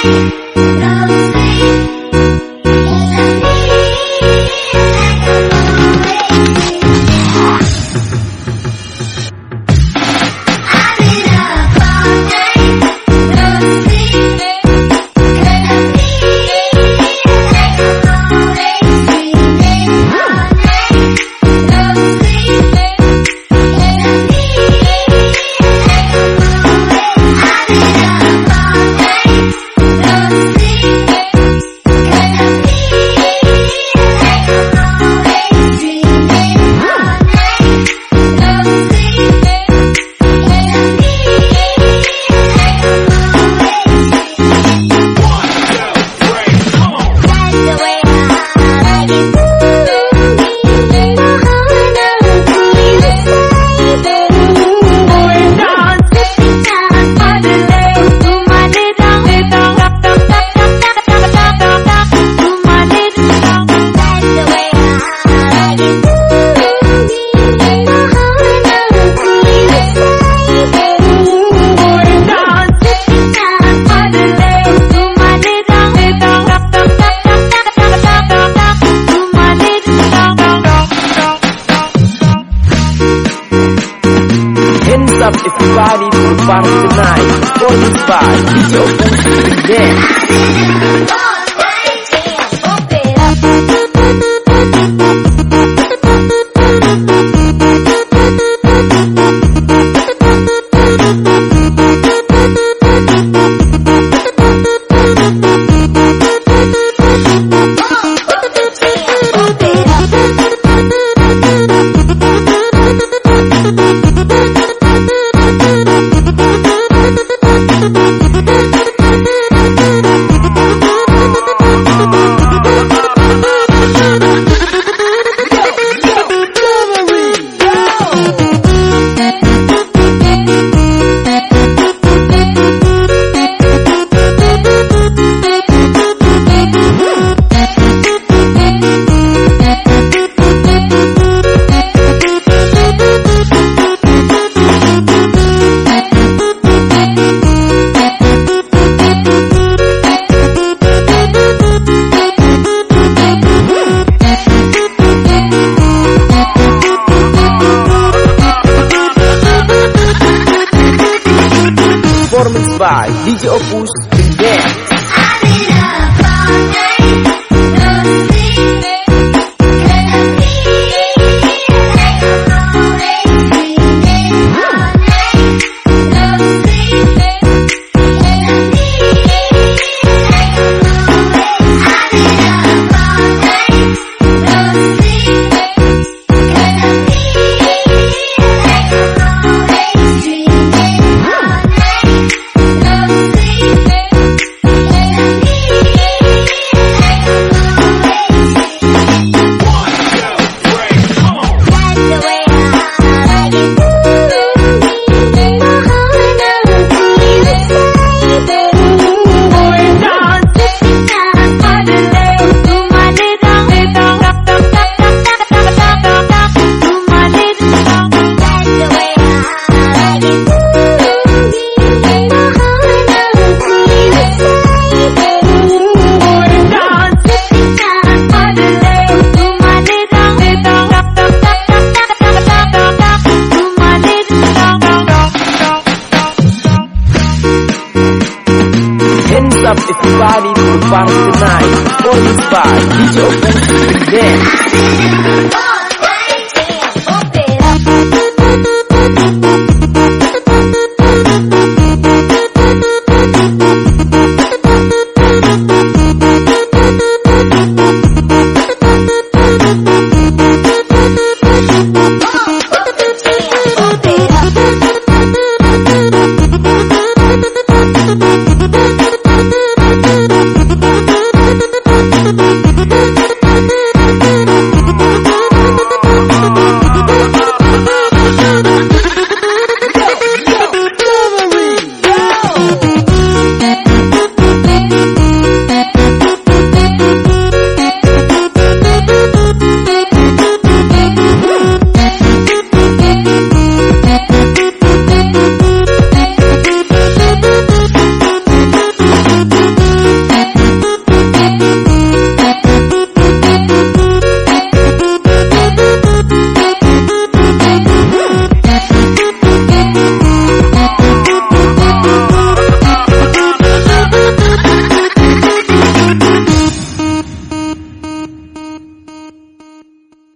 Thank you. Everybody to the party tonight. Performance by DJ Opus Dance. By DJ Opus Dance. Up everybody to the party tonight. Performance by DJ Opus Dance.